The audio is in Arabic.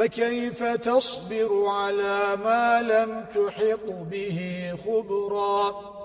وكيف تصبر على ما لم تحط به خبراً